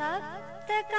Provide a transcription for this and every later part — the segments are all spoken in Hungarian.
तप्तकाञ्चन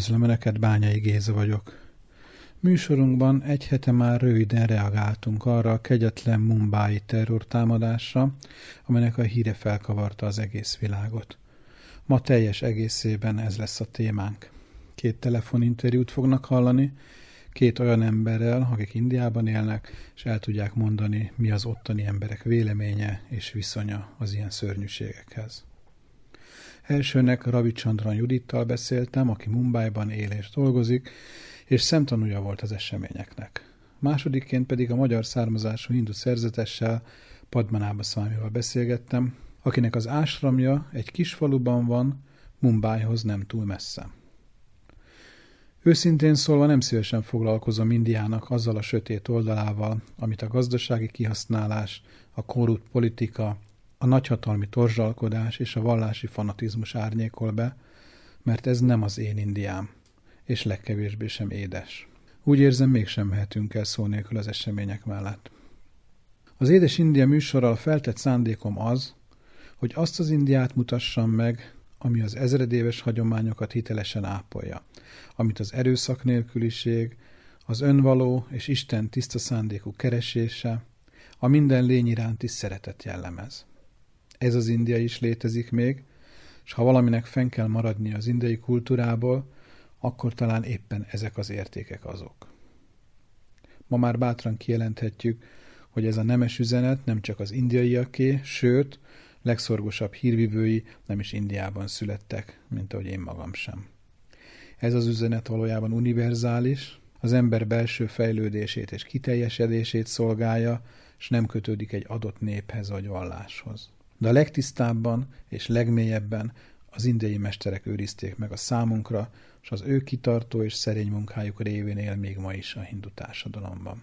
Üdvözlöm Önöket, Bányai Géza vagyok. Műsorunkban egy hete már röviden reagáltunk arra a kegyetlen Mumbai terrortámadásra, amelynek a híre felkavarta az egész világot. Ma teljes egészében ez lesz a témánk. Két telefoninterjút fognak hallani, két olyan emberrel, akik Indiában élnek, és el tudják mondani, mi az ottani emberek véleménye és viszonya az ilyen szörnyűségekhez. Elsőnek Ravichandran Judittal beszéltem, aki Mumbaiban él és dolgozik, és szemtanúja volt az eseményeknek. Másodikként pedig a magyar származású hindu szerzetessel, Padmanába Szvámival beszélgettem, akinek az ásramja egy kis faluban van, Mumbaihoz nem túl messze. Őszintén szólva nem szívesen foglalkozom Indiának azzal a sötét oldalával, amit a gazdasági kihasználás, a korrupt politika, a nagyhatalmi torzsalkodás és a vallási fanatizmus árnyékol be, mert ez nem az én Indiám, és legkevésbé sem édes. Úgy érzem, mégsem mehetünk el szó nélkül az események mellett. Az Édes India műsorral feltett szándékom az, hogy azt az Indiát mutassam meg, ami az ezredéves hagyományokat hitelesen ápolja, amit az erőszak nélküliség, az önvaló és Isten tiszta szándékú keresése, a minden lény iránti szeretet jellemez. Ez az India is létezik még, és ha valaminek fenn kell maradni az indiai kultúrából, akkor talán éppen ezek az értékek azok. Ma már bátran kijelenthetjük, hogy ez a nemes üzenet nem csak az indiaiaké, sőt, legszorgosabb hírvivői nem is Indiában születtek, mint ahogy én magam sem. Ez az üzenet valójában univerzális, az ember belső fejlődését és kiteljesedését szolgálja, és nem kötődik egy adott néphez vagy valláshoz. De a legtisztábban és legmélyebben az indiai mesterek őrizték meg a számunkra, és az ő kitartó és szerény munkájuk révén él még ma is a hindu társadalomban.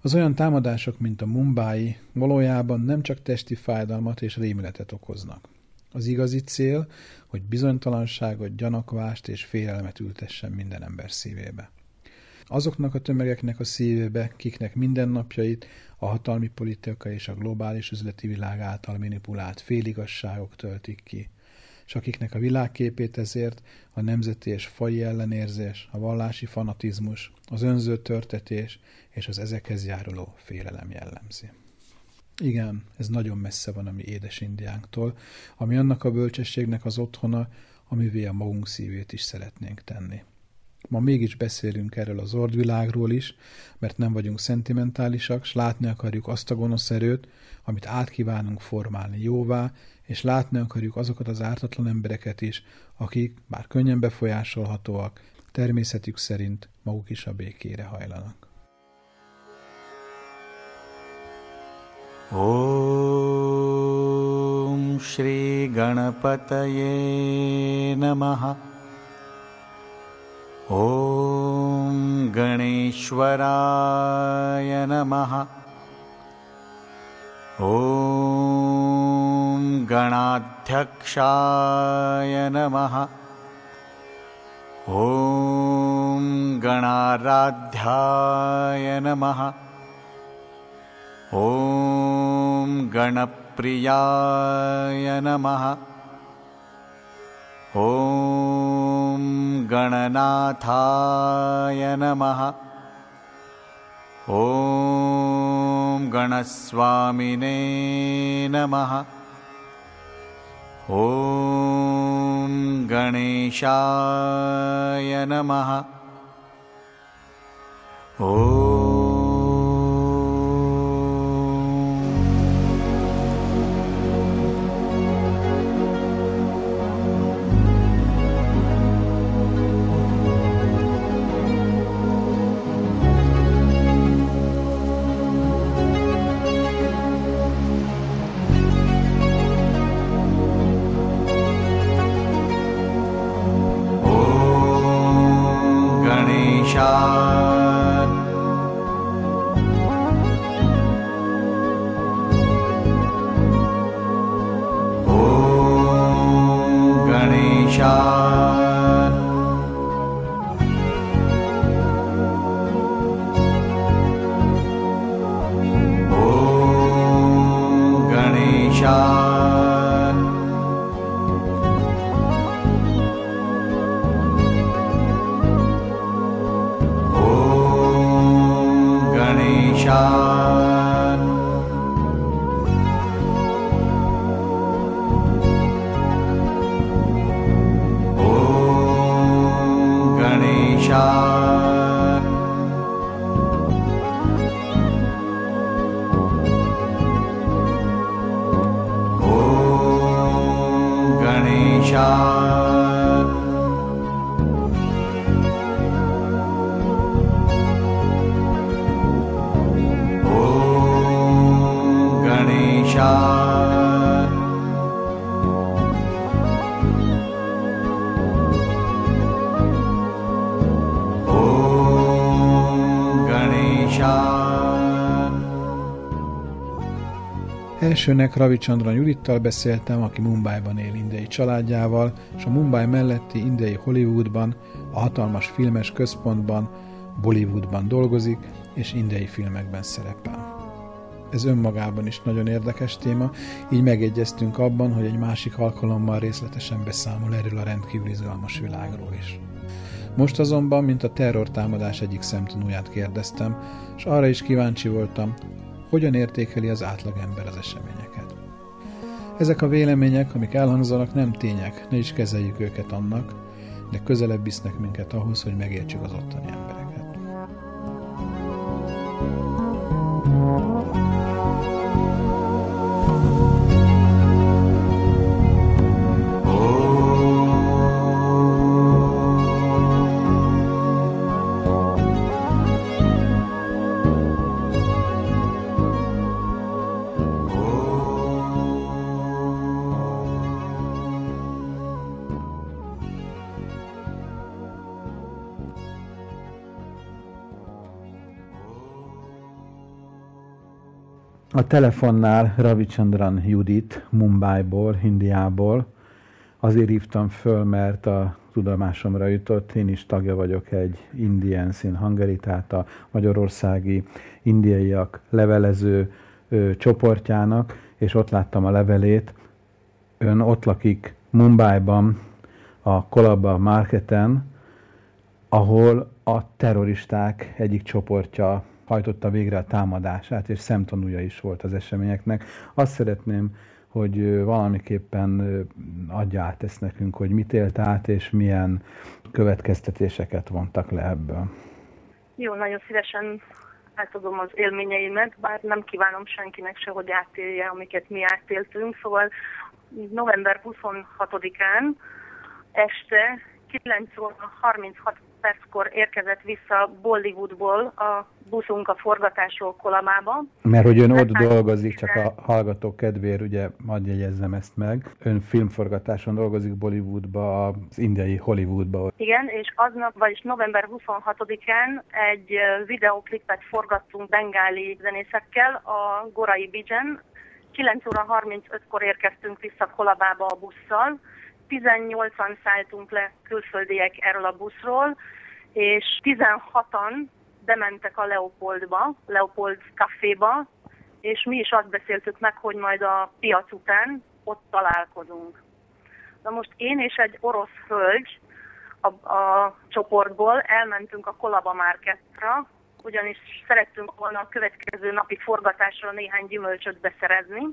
Az olyan támadások, mint a Mumbai, valójában nem csak testi fájdalmat és rémületet okoznak. Az igazi cél, hogy bizonytalanságot, gyanakvást és félelmet ültessen minden ember szívébe. Azoknak a tömegeknek a szívébe, kiknek mindennapjait a hatalmi politika és a globális üzleti világ által manipulált féligasságok töltik ki, és akiknek a világképét ezért a nemzeti és fai ellenérzés, a vallási fanatizmus, az önző törtetés és az ezekhez járuló félelem jellemzi. Igen, ez nagyon messze van a mi édes indiánktól, ami annak a bölcsességnek az otthona, amivé a magunk szívét is szeretnénk tenni. Ma mégis beszélünk erről az ordvilágról is, mert nem vagyunk szentimentálisak, s látni akarjuk azt a gonosz erőt, amit átkívánunk formálni jóvá, és látni akarjuk azokat az ártatlan embereket is, akik, bár könnyen befolyásolhatóak, természetük szerint maguk is a békére hajlanak. ॐ श्रीगणपतये नमः ॐ गणेश्वराय नमः। ॐ गणाध्यक्षाय नमः। ॐ गणाराध्याय नमः। ॐ गणप् गणप्रियाय नमः ॐ गणनाथाय नमः। ॐ गणस्वामिने नमः। ॐ गणेशाय नमः। ॐ heart. Elsőnek Ravichandran Judittal beszéltem, aki Mumbaiban él indiai családjával, és a Mumbai melletti indiai Hollywoodban, a hatalmas filmes központban, Bollywoodban dolgozik, és indiai filmekben szerepel. Ez önmagában is nagyon érdekes téma, így megegyeztünk abban, hogy egy másik alkalommal részletesen beszámol erről a rendkívül izgalmas világról is. Most azonban, mint a terrortámadás egyik szemtanúját kérdeztem, és arra is kíváncsi voltam, hogyan értékeli az átlagember az eseményeket. Ezek a vélemények, amik elhangzanak, nem tények, ne is kezeljük őket annak, de közelebb visznek minket ahhoz, hogy megértsük az ottani embereket. Telefonnál Ravichandran Judit Mumbaiból, Indiából. Azért hívtam föl, mert a tudomásomra jutott, én is tagja vagyok egy Indians in Hungary, tehát a magyarországi indiaiak levelező ö, csoportjának, és ott láttam a levelét. Ön ott lakik Mumbaiban, a Kolaba Marketen, ahol a terroristák egyik csoportja hajtotta végre a támadását, és szemtanúja is volt az eseményeknek. Azt szeretném, hogy valamiképpen adja át ezt nekünk, hogy mit élt át, és milyen következtetéseket vontak le ebből. Jó, nagyon szívesen átadom az élményeimet, bár nem kívánom senkinek se, hogy átélje, amiket mi átéltünk. Szóval november 26-án este 9 óra 36 perckor érkezett vissza Bollywoodból a buszunk a forgatásról Kolamába. Mert hogy ön ott Hát, dolgozik, csak a hallgatók kedvéért, ugye, hadd jegyezzem ezt meg. Ön filmforgatáson dolgozik Bollywoodba, az indiai Hollywoodba. Igen, és aznap, vagyis november 26-án egy videoklipet forgattunk bengáli zenészekkel a Gorai Bijan. 9 óra 35-kor érkeztünk vissza Kolabába a busszal. 18-an szálltunk le külföldiek erről a buszról, és 16-an bementek a Leopoldba, Leopold kaféba, és mi is azt beszéltük meg, hogy majd a piac után ott találkozunk. Na most én és egy orosz hölgy a, a csoportból elmentünk a Kolaba Marketra, ugyanis szerettünk volna a következő napi forgatásra néhány gyümölcsöt beszerezni.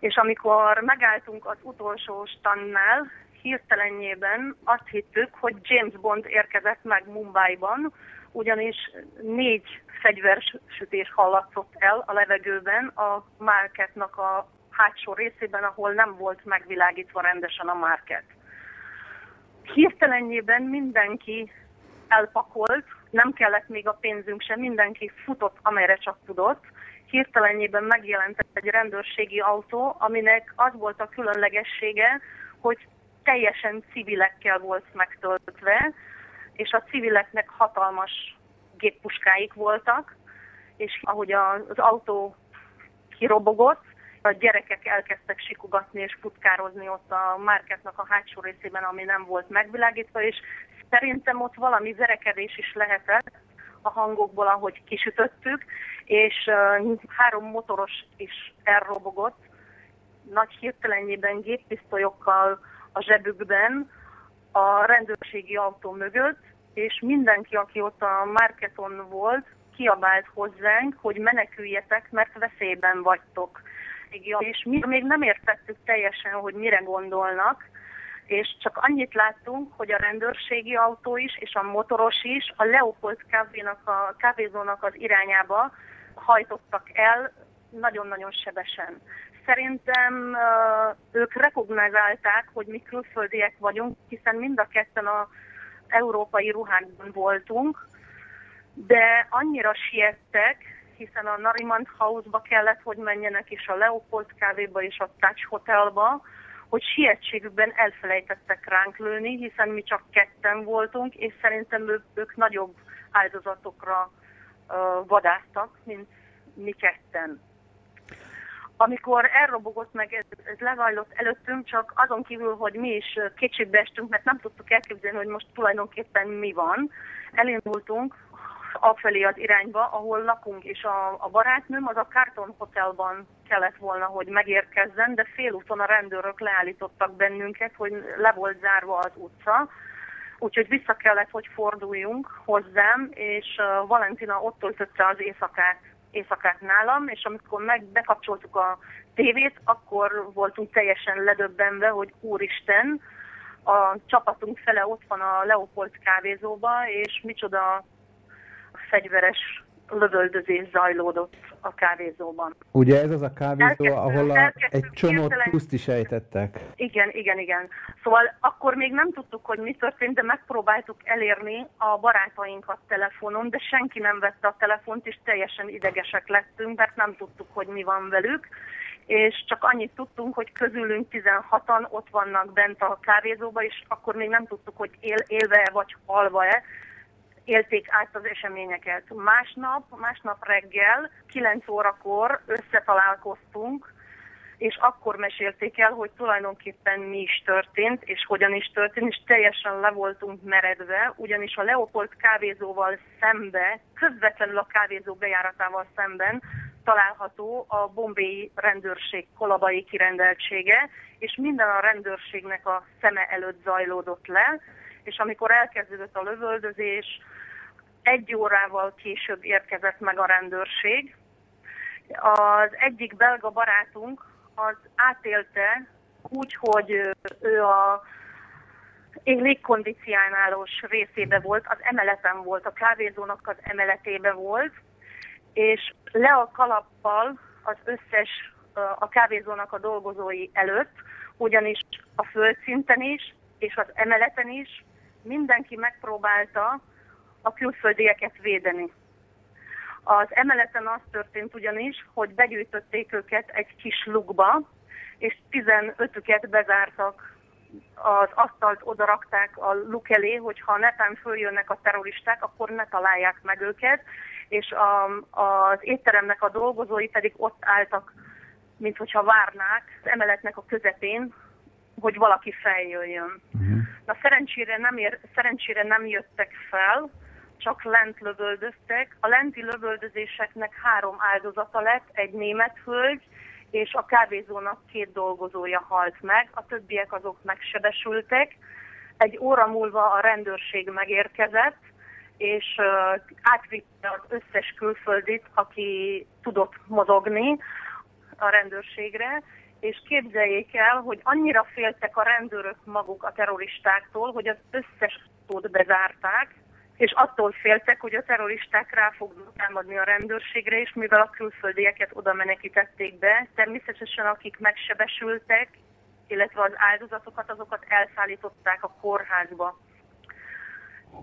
És amikor megálltunk az utolsó stannál, hirtelenjében azt hittük, hogy James Bond érkezett meg Mumbaiban, ugyanis négy fegyversütés hallatszott el a levegőben a marketnak a hátsó részében, ahol nem volt megvilágítva rendesen a market. Hirtelenjében mindenki elpakolt, nem kellett még a pénzünk sem, mindenki futott, amelyre csak tudott. Hirtelenjében megjelent egy rendőrségi autó, aminek az volt a különlegessége, hogy teljesen civilekkel volt megtöltve, és a civileknek hatalmas géppuskáik voltak, és ahogy az autó kirobogott, a gyerekek elkezdtek sikugatni és futkározni ott a márketnak a hátsó részében, ami nem volt megvilágítva, és szerintem ott valami verekedés is lehetett a hangokból, ahogy kisütöttük, és három motoros is elrobogott, nagy hirtelenjében géppisztolyokkal a zsebükben a rendőrségi autó mögött, és mindenki, aki ott a marketon volt, kiabált hozzánk, hogy meneküljetek, mert veszélyben vagytok. És mi még nem értettük teljesen, hogy mire gondolnak, és csak annyit láttunk, hogy a rendőrségi autó is, és a motoros is a Leopold kávénak, a kávézónak az irányába hajtottak el nagyon-nagyon sebesen. Szerintem ők recognizálták, hogy mi külföldiek vagyunk, hiszen mind a ketten a európai ruhákban voltunk, de annyira siettek, hiszen a Narimant House-ba kellett, hogy menjenek, és a Leopold kávéba, és a Touch Hotelba, hogy sietségükben elfelejtettek ránk lőni, hiszen mi csak ketten voltunk, és szerintem ők, ők nagyobb áldozatokra uh, vadáztak, mint mi ketten. Amikor elrobogott meg, ez, ez lezajlott előttünk, csak azon kívül, hogy mi is kétségbe estünk, mert nem tudtuk elképzelni, hogy most tulajdonképpen mi van, elindultunk afelé az irányba, ahol lakunk, és a, a barátnőm az a Carton Hotelban kellett volna, hogy megérkezzen, de félúton a rendőrök leállítottak bennünket, hogy le volt zárva az utca, úgyhogy vissza kellett, hogy forduljunk hozzám, és Valentina ott töltötte az éjszakát, éjszakát nálam, és amikor meg bekapcsoltuk a tévét, akkor voltunk teljesen ledöbbenve, hogy úristen, a csapatunk fele ott van a Leopold kávézóba, és micsoda fegyveres lövöldözés zajlódott a kávézóban. Ugye ez az a kávézó, Elkezdtünk- ahol a, elkezdtünk egy csomó hirtelen- puszt is ejtettek. Igen, igen, igen. Szóval akkor még nem tudtuk, hogy mi történt, de megpróbáltuk elérni a barátainkat telefonon, de senki nem vette a telefont, és teljesen idegesek lettünk, mert nem tudtuk, hogy mi van velük. És csak annyit tudtunk, hogy közülünk 16-an ott vannak bent a kávézóba, és akkor még nem tudtuk, hogy él, élve vagy halva-e, élték át az eseményeket. Másnap, másnap reggel, 9 órakor összetalálkoztunk, és akkor mesélték el, hogy tulajdonképpen mi is történt, és hogyan is történt, és teljesen le voltunk meredve, ugyanis a Leopold kávézóval szembe, közvetlenül a kávézó bejáratával szemben található a bombéi rendőrség kolabai kirendeltsége, és minden a rendőrségnek a szeme előtt zajlódott le, és amikor elkezdődött a lövöldözés, egy órával később érkezett meg a rendőrség. Az egyik belga barátunk az átélte úgy, hogy ő a légkondicionálós részébe volt, az emeleten volt, a kávézónak az emeletébe volt, és le a kalappal az összes a kávézónak a dolgozói előtt, ugyanis a földszinten is, és az emeleten is mindenki megpróbálta a külföldieket védeni. Az emeleten az történt ugyanis, hogy begyűjtötték őket egy kis lukba, és 15-üket bezártak, az asztalt odarakták a luk elé, hogyha netán följönnek a terroristák, akkor ne találják meg őket, és a, az étteremnek a dolgozói pedig ott álltak, mint hogyha várnák az emeletnek a közepén, hogy valaki feljöjjön. Uh-huh. Na szerencsére nem, ér, szerencsére nem jöttek fel, csak lent lövöldöztek. A lenti lövöldözéseknek három áldozata lett, egy német hölgy, és a kávézónak két dolgozója halt meg, a többiek azok megsebesültek. Egy óra múlva a rendőrség megérkezett, és uh, átvitte az összes külföldit, aki tudott mozogni a rendőrségre, és képzeljék el, hogy annyira féltek a rendőrök maguk a terroristáktól, hogy az összes tót bezárták, és attól féltek, hogy a terroristák rá fognak támadni a rendőrségre, és mivel a külföldieket oda menekítették be, természetesen akik megsebesültek, illetve az áldozatokat, azokat elszállították a kórházba.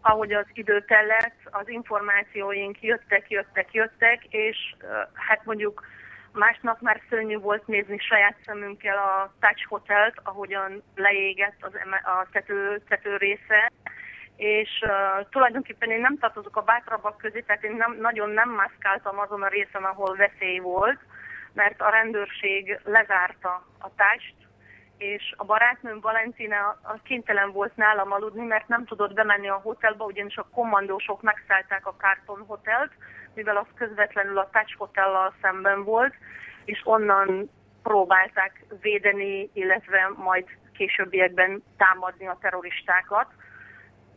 Ahogy az idő tellett, az információink jöttek, jöttek, jöttek, és hát mondjuk másnap már szörnyű volt nézni saját szemünkkel a Touch Hotelt, ahogyan leégett az, a tető, tető része, és uh, tulajdonképpen én nem tartozok a bátrabbak közé, tehát én nem, nagyon nem mászkáltam azon a részen, ahol veszély volt, mert a rendőrség lezárta a tást, és a barátnőm Valentina kénytelen volt nálam aludni, mert nem tudott bemenni a hotelba, ugyanis a kommandósok megszállták a Carton Hotelt, mivel az közvetlenül a Touch Hotellal szemben volt, és onnan próbálták védeni, illetve majd későbbiekben támadni a terroristákat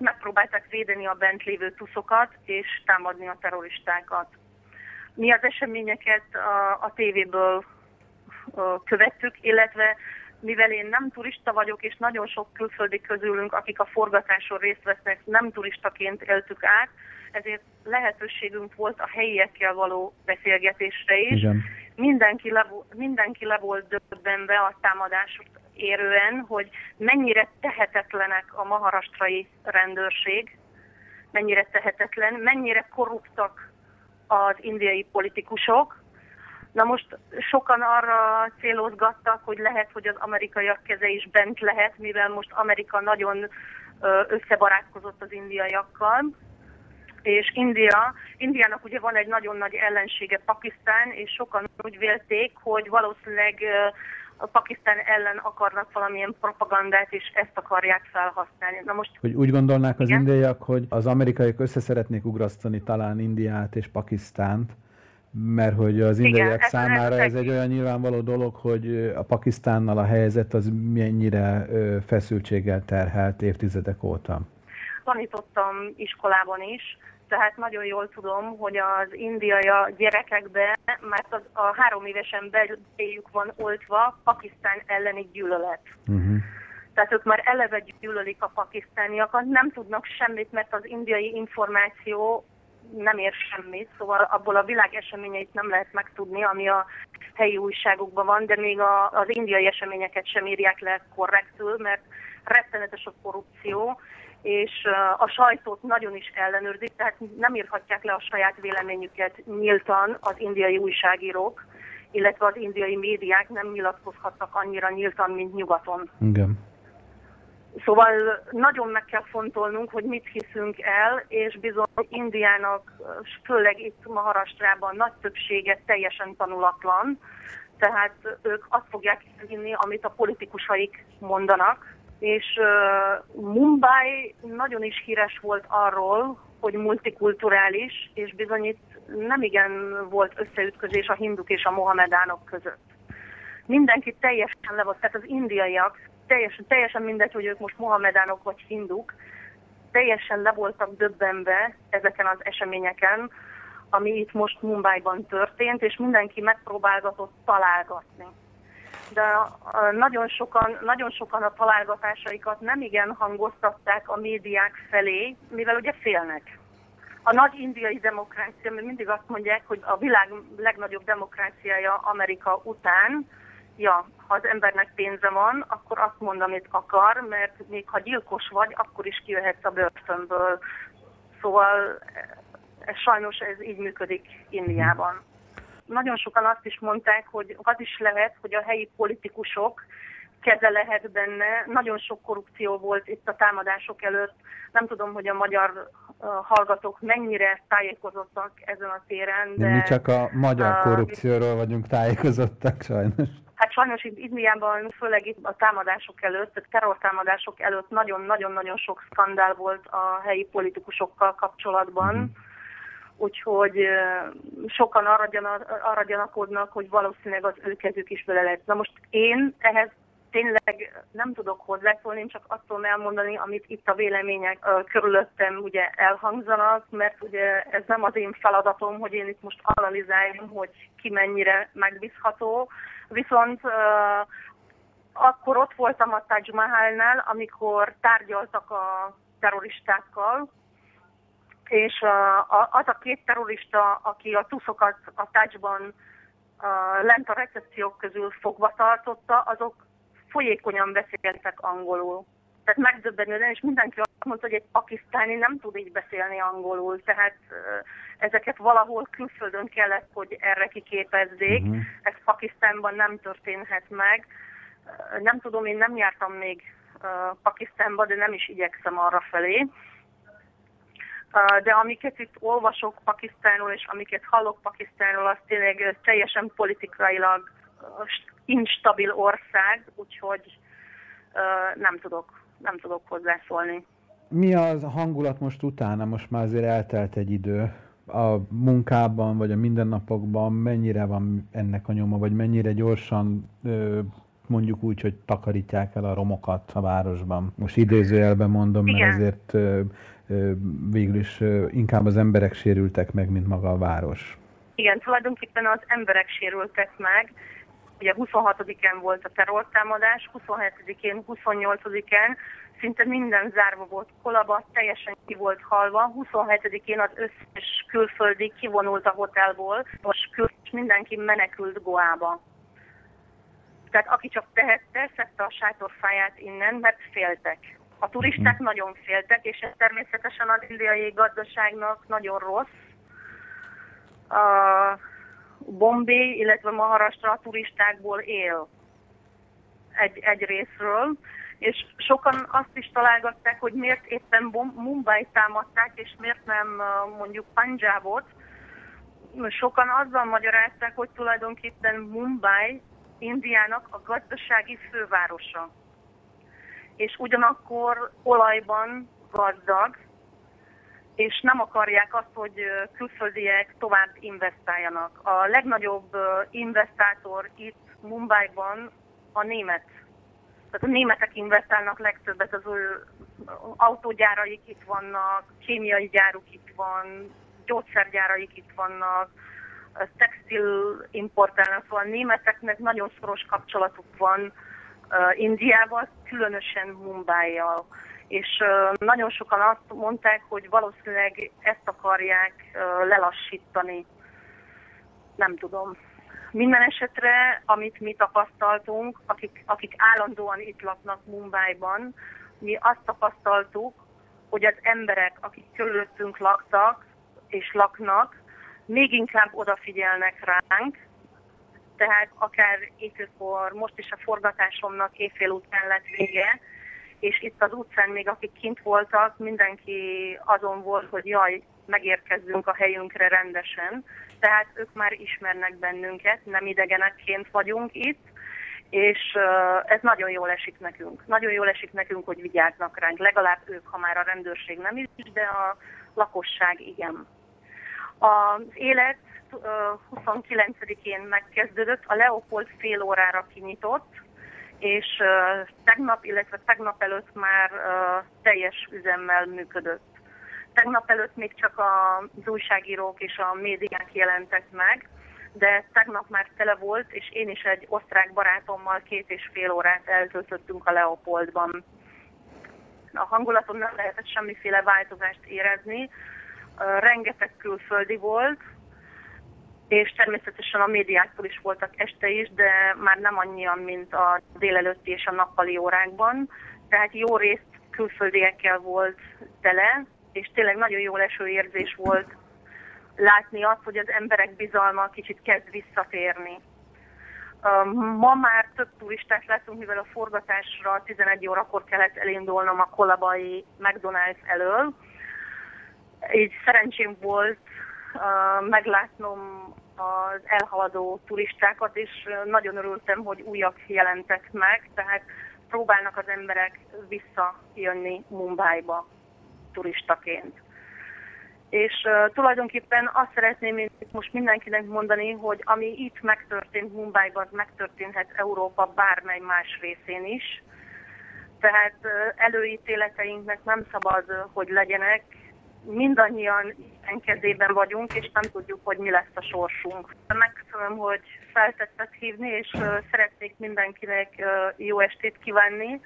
megpróbálták védeni a bent lévő tuszokat és támadni a terroristákat. Mi az eseményeket a, a tévéből követtük, illetve mivel én nem turista vagyok, és nagyon sok külföldi közülünk, akik a forgatáson részt vesznek, nem turistaként éltük át, ezért lehetőségünk volt a helyiekkel való beszélgetésre is. Igen. Mindenki le, mindenki le volt döbbenve a támadások érően, hogy mennyire tehetetlenek a maharastrai rendőrség, mennyire tehetetlen, mennyire korruptak az indiai politikusok. Na most sokan arra célozgattak, hogy lehet, hogy az amerikaiak keze is bent lehet, mivel most Amerika nagyon összebarátkozott az indiaiakkal, és India, Indiának ugye van egy nagyon nagy ellensége Pakisztán, és sokan úgy vélték, hogy valószínűleg a Pakisztán ellen akarnak valamilyen propagandát, és ezt akarják felhasználni. Na most... Hogy úgy gondolnák az indiaiak, hogy az amerikaiak össze szeretnék ugrasztani talán Indiát és Pakisztánt, mert hogy az indiaiak számára ez- ez egy olyan nyilvánvaló dolog, hogy a Pakisztánnal a helyzet az mennyire feszültséggel terhelt évtizedek óta. tanítottam iskolában is, tehát nagyon jól tudom, hogy az indiai a gyerekekbe, mert az, a három évesen beléjük van oltva Pakisztán elleni gyűlölet. Uh-huh. Tehát ők már eleve gyűlölik a pakisztániakat, nem tudnak semmit, mert az indiai információ nem ér semmit, szóval abból a világ eseményeit nem lehet megtudni, ami a helyi újságokban van, de még a, az indiai eseményeket sem írják le korrektül, mert rettenetes a korrupció, és a sajtót nagyon is ellenőrzik, tehát nem írhatják le a saját véleményüket nyíltan az indiai újságírók, illetve az indiai médiák nem nyilatkozhatnak annyira nyíltan, mint nyugaton. Igen. Szóval nagyon meg kell fontolnunk, hogy mit hiszünk el, és bizony Indiának, főleg itt Maharastrában nagy többsége teljesen tanulatlan, tehát ők azt fogják hinni, amit a politikusaik mondanak, és uh, Mumbai nagyon is híres volt arról, hogy multikulturális, és bizony itt nem igen volt összeütközés a hinduk és a mohamedánok között. Mindenki teljesen le volt, tehát az indiaiak, teljesen, teljesen mindegy, hogy ők most mohamedánok vagy hinduk, teljesen le voltak döbbenve ezeken az eseményeken, ami itt most Mumbai-ban történt, és mindenki megpróbálgatott találgatni. De nagyon sokan, nagyon sokan a találgatásaikat nem igen hangoztatták a médiák felé, mivel ugye félnek. A nagy indiai demokrácia, mert mindig azt mondják, hogy a világ legnagyobb demokráciája Amerika után, ja, ha az embernek pénze van, akkor azt mond, amit akar, mert még ha gyilkos vagy, akkor is kijöhetsz a börtönből. Szóval ez, sajnos ez így működik Indiában. Nagyon sokan azt is mondták, hogy az is lehet, hogy a helyi politikusok keze lehet benne. Nagyon sok korrupció volt itt a támadások előtt. Nem tudom, hogy a magyar hallgatók mennyire tájékozottak ezen a téren, de... Mi csak a magyar a- korrupcióról vagyunk tájékozottak sajnos. Hát sajnos itt Izmiában, főleg itt a támadások előtt, a terrortámadások előtt nagyon-nagyon-nagyon sok skandál volt a helyi politikusokkal kapcsolatban. Mm-hmm. Úgyhogy sokan arra, gyanak, arra gyanakodnak, hogy valószínűleg az ő kezük is bele lesz. Na most én ehhez tényleg nem tudok hozzászólni, csak azt tudom elmondani, amit itt a vélemények uh, körülöttem ugye elhangzanak, mert ugye ez nem az én feladatom, hogy én itt most analizáljam, hogy ki mennyire megbízható, viszont uh, akkor ott voltam a Taj Mahalnál, amikor tárgyaltak a terroristákkal, és uh, az a két terrorista, aki a tuszokat a tácsban uh, lent a recepciók közül fogva tartotta, azok folyékonyan beszéltek angolul. Tehát megdöbbenően, és mindenki azt mondta, hogy egy pakisztáni nem tud így beszélni angolul, tehát ezeket valahol külföldön kellett, hogy erre kiképezzék. Uh-huh. Ez Pakisztánban nem történhet meg. Nem tudom, én nem jártam még Pakisztánba, de nem is igyekszem arra felé. De amiket itt olvasok Pakisztánról, és amiket hallok Pakisztánról, az tényleg teljesen politikailag instabil ország, úgyhogy nem tudok, nem tudok hozzászólni. Mi az a hangulat most utána? Most már azért eltelt egy idő. A munkában, vagy a mindennapokban mennyire van ennek a nyoma, vagy mennyire gyorsan mondjuk úgy, hogy takarítják el a romokat a városban. Most idézőjelben mondom, Igen. mert azért végül is inkább az emberek sérültek meg, mint maga a város. Igen, tulajdonképpen az emberek sérültek meg, Ugye 26-án volt a terrortámadás, 27-én, 28-án szinte minden zárva volt kolaba, teljesen ki volt halva. 27-én az összes külföldi kivonult a hotelból, most kül- mindenki menekült Goába. Tehát aki csak tehette, szedte a sátorfáját innen, mert féltek. A turisták mm. nagyon féltek, és ez természetesen az indiai gazdaságnak nagyon rossz. Uh, Bombay, illetve Maharashtra turistákból él egy, egy részről, és sokan azt is találgatták, hogy miért éppen Mumbai támadták, és miért nem mondjuk Punjabot. Sokan azzal magyarázták, hogy tulajdonképpen Mumbai Indiának a gazdasági fővárosa. És ugyanakkor olajban gazdag, és nem akarják azt, hogy külföldiek tovább investáljanak. A legnagyobb investátor itt Mumbai-ban a német. Tehát a németek investálnak legtöbbet, az ő autógyáraik itt vannak, kémiai gyáruk itt van, gyógyszergyáraik itt vannak, textil importálnak, szóval németeknek nagyon szoros kapcsolatuk van Indiával, különösen Mumbai-jal és nagyon sokan azt mondták, hogy valószínűleg ezt akarják lelassítani. Nem tudom. Minden esetre, amit mi tapasztaltunk, akik, akik állandóan itt laknak Mumbai-ban, mi azt tapasztaltuk, hogy az emberek, akik körülöttünk laktak és laknak, még inkább odafigyelnek ránk, tehát akár éjfélkor, most is a forgatásomnak éjfél után lett vége, és itt az utcán még akik kint voltak, mindenki azon volt, hogy jaj, megérkezzünk a helyünkre rendesen. Tehát ők már ismernek bennünket, nem idegenekként vagyunk itt, és ez nagyon jól esik nekünk. Nagyon jól esik nekünk, hogy vigyáznak ránk. Legalább ők, ha már a rendőrség nem is, de a lakosság igen. Az élet 29-én megkezdődött, a Leopold fél órára kinyitott, és tegnap, illetve tegnap előtt már teljes üzemmel működött. Tegnap előtt még csak az újságírók és a médiák jelentek meg, de tegnap már tele volt, és én is egy osztrák barátommal két és fél órát eltöltöttünk a Leopoldban. A hangulaton nem lehetett semmiféle változást érezni, rengeteg külföldi volt, és természetesen a médiáktól is voltak este is, de már nem annyian, mint a délelőtti és a nappali órákban. Tehát jó részt külföldiekkel volt tele, és tényleg nagyon jó leső érzés volt látni azt, hogy az emberek bizalma kicsit kezd visszatérni. Ma már több turistát látunk, mivel a forgatásra 11 órakor kellett elindulnom a kolabai McDonald's elől. Így szerencsém volt meglátnom az elhaladó turistákat, és nagyon örültem, hogy újak jelentek meg, tehát próbálnak az emberek visszajönni Mumbaiba turistaként. És uh, tulajdonképpen azt szeretném én most mindenkinek mondani, hogy ami itt megtörtént Mumbaiban, az megtörténhet Európa bármely más részén is. Tehát uh, előítéleteinknek nem szabad, hogy legyenek, mindannyian ilyen kezében vagyunk, és nem tudjuk, hogy mi lesz a sorsunk. Megköszönöm, hogy feltettek hívni, és szeretnék mindenkinek jó estét kívánni,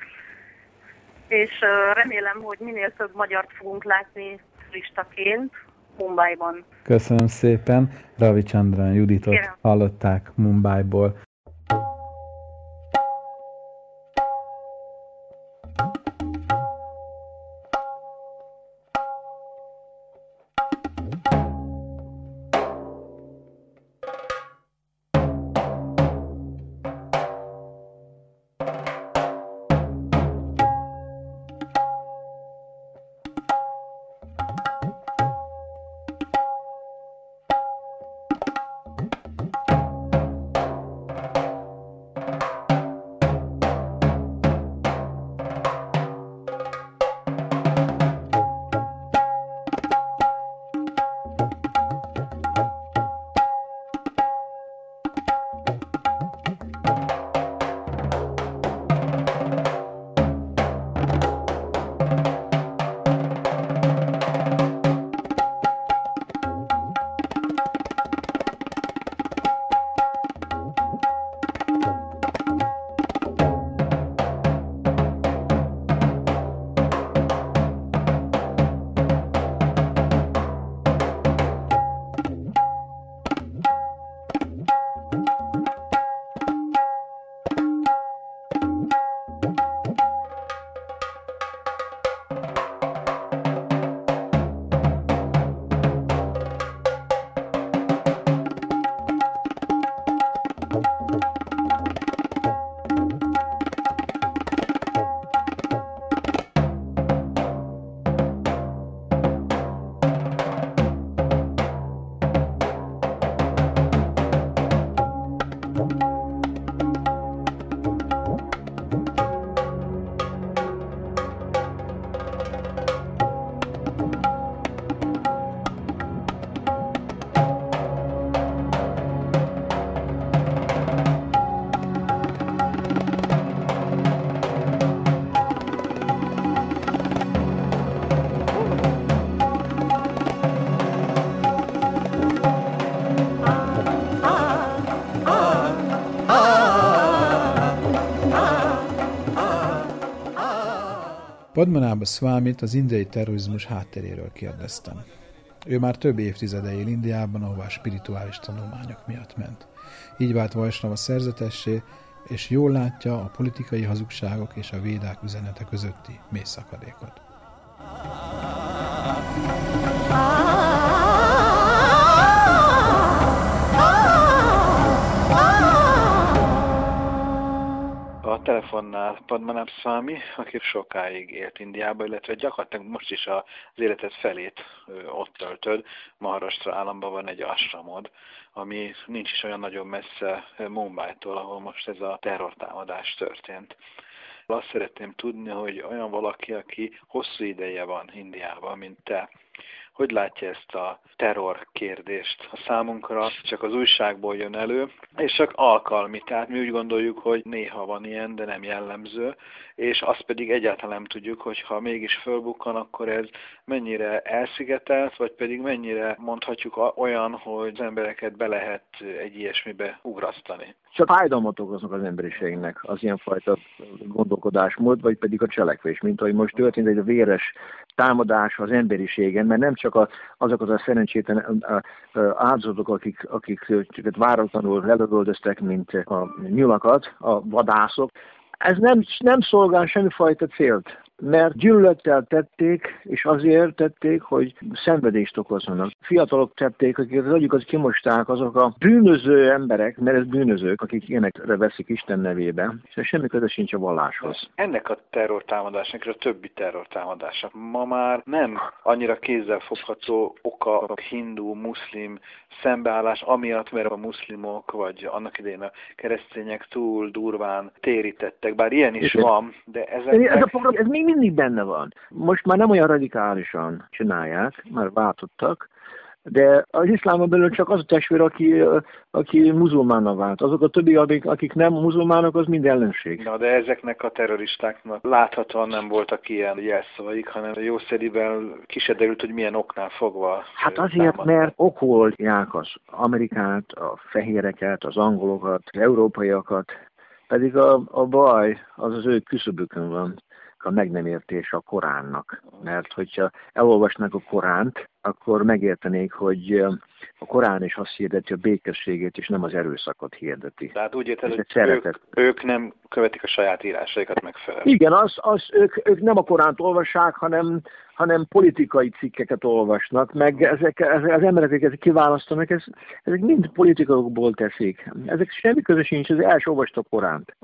és remélem, hogy minél több magyart fogunk látni turistaként Mumbaiban. Köszönöm szépen. Ravi Chandran Juditot Kérem. hallották Mumbaiból. Padmanába Swamit az indiai terrorizmus hátteréről kérdeztem. Ő már több évtizede él Indiában, ahová spirituális tanulmányok miatt ment. Így vált Vajsnava szerzetessé, és jól látja a politikai hazugságok és a védák üzenete közötti mély szakadékot. A telefonnál Padmanab Swami, aki sokáig élt Indiában, illetve gyakorlatilag most is az életed felét ott töltöd. Maharashtra államban van egy asramod, ami nincs is olyan nagyon messze Mumbai-tól, ahol most ez a terrortámadás történt. Azt szeretném tudni, hogy olyan valaki, aki hosszú ideje van Indiában, mint te, hogy látja ezt a terror kérdést a számunkra, csak az újságból jön elő, és csak alkalmi. Tehát mi úgy gondoljuk, hogy néha van ilyen, de nem jellemző, és azt pedig egyáltalán nem tudjuk, hogy ha mégis fölbukkan, akkor ez mennyire elszigetelt, vagy pedig mennyire mondhatjuk olyan, hogy az embereket be lehet egy ilyesmibe ugrasztani. Csak fájdalmat okoznak az emberiségnek az ilyenfajta gondolkodásmód, vagy pedig a cselekvés, mint ahogy most történt egy véres támadás az emberiségen, mert nem csak a, azokat a szerencsétlen áldozatok, akik, akik váratlanul lelövöldöztek, mint a nyulakat, a vadászok, ez nem, nem szolgál semmifajta célt. Mert gyűlölettel tették, és azért tették, hogy szenvedést okozzanak. Fiatalok tették, akik az agyukat kimosták, azok a bűnöző emberek, mert ez bűnözők, akik ilyenekre veszik Isten nevébe, és semmi köze sincs a valláshoz. Ennek a terrortámadásnak és a többi terrortámadásnak ma már nem annyira kézzelfogható oka a hindu, muszlim szembeállás, amiatt, mert a muszlimok, vagy annak idején a keresztények túl durván térítettek, bár ilyen is Igen. van, de ezek... Ez a program, ez még mindig benne van. Most már nem olyan radikálisan csinálják, már váltottak, de az iszlámon belül csak az a testvér, aki, aki muzulmánna vált. Azok a többi, akik, akik nem muzulmánok, az mind ellenség. Na, de ezeknek a terroristáknak láthatóan nem voltak ilyen jelszavaik, hanem jószeriben kisederült, hogy milyen oknál fogva Hát azért, támadtak. mert okolják az Amerikát, a fehéreket, az angolokat, az európaiakat, pedig a, a baj az az ő küszöbükön van, a meg nem értés a Koránnak. Mert hogyha elolvasnak a Koránt, akkor megértenék, hogy a Korán is azt hirdeti a békességét, és nem az erőszakot hirdeti. Tehát úgy érted, hogy szeretet. ők, ők nem követik a saját írásaikat megfelelően. Igen, az, az ők, ők nem a Koránt olvassák, hanem, hanem politikai cikkeket olvasnak, meg ezek, ezek az emberek, akik ezek kiválasztanak, ez, ezek mind politikokból teszik. Ezek semmi köze sincs, ez első olvasta a Koránt.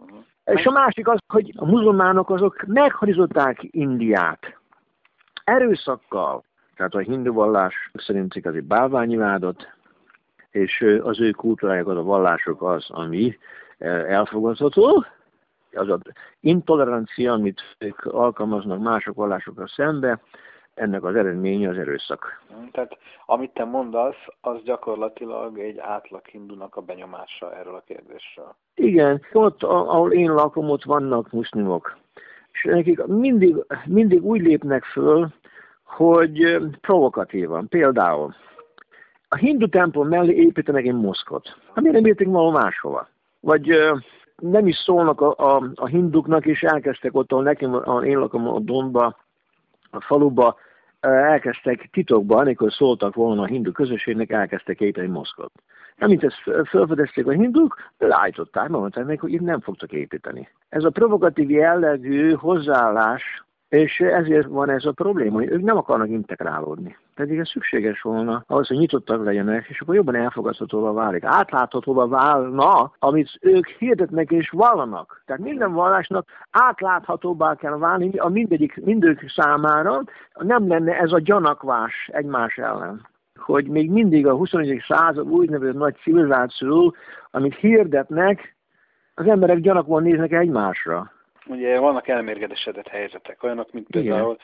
És a másik az, hogy a muzulmánok azok megharizották Indiát erőszakkal. Tehát a hindu vallás szerint igazi bálványivádat, és az ő kultúrájuk, az a vallások az, ami elfogadható, az a intolerancia, amit ők alkalmaznak mások vallásokkal szembe, ennek az eredménye az erőszak. Tehát amit te mondasz, az gyakorlatilag egy átlag hindunak a benyomása erről a kérdésről. Igen, ott, ahol én lakom, ott vannak muszlimok. És nekik mindig, mindig úgy lépnek föl, hogy provokatívan. Például a hindu templom mellé építenek egy moszkot. Amire nem értik valahol máshova. Vagy nem is szólnak a, a, a hinduknak, és elkezdtek ott, ahol nekem, ahol én lakom a Donba, a faluba, elkezdtek titokban, amikor szóltak volna a hindu közösségnek, elkezdtek építeni moszkot. Amint ezt föl- felfedezték a hinduk, leállították, mondták neki, hogy itt nem fogtak építeni. Ez a provokatív jellegű hozzáállás, és ezért van ez a probléma, hogy ők nem akarnak integrálódni. Pedig ez szükséges volna ahhoz, hogy nyitottak legyenek, és akkor jobban elfogadhatóvá válik. Átláthatóvá válna, amit ők hirdetnek és vallanak. Tehát minden vallásnak átláthatóbbá kell válni a mindegyik, mindők számára, nem lenne ez a gyanakvás egymás ellen hogy még mindig a 21. század úgynevezett nagy civilizáció, amit hirdetnek, az emberek gyanakban néznek egymásra. Ugye vannak elmérgedesedett helyzetek, olyanok, mint Igen. például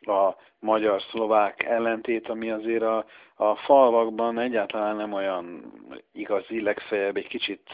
a magyar-szlovák ellentét, ami azért a, a falvakban egyáltalán nem olyan igazi, legfeljebb egy kicsit